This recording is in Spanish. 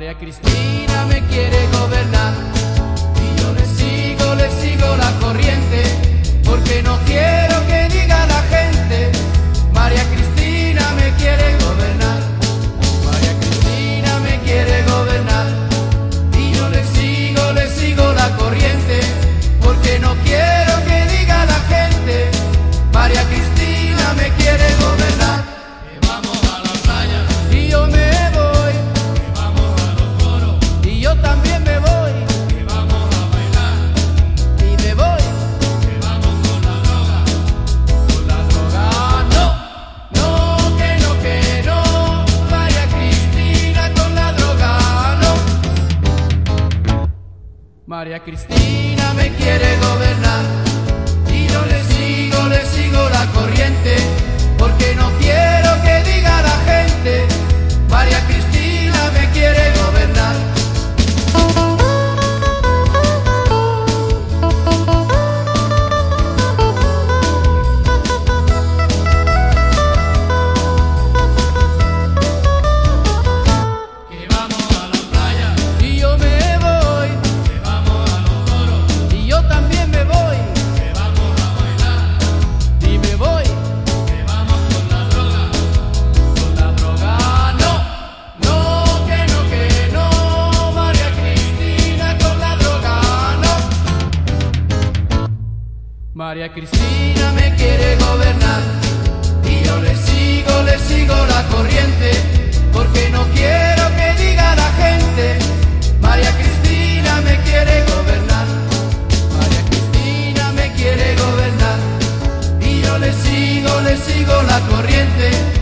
María Cristina me quiere gobernar. Y yo le sigo, le sigo la María Cristina me quiere gobernar. María Cristina me quiere gobernar y yo le sigo, le sigo la corriente porque no quiero que diga la gente. María Cristina me quiere gobernar, María Cristina me quiere gobernar y yo le sigo, le sigo la corriente.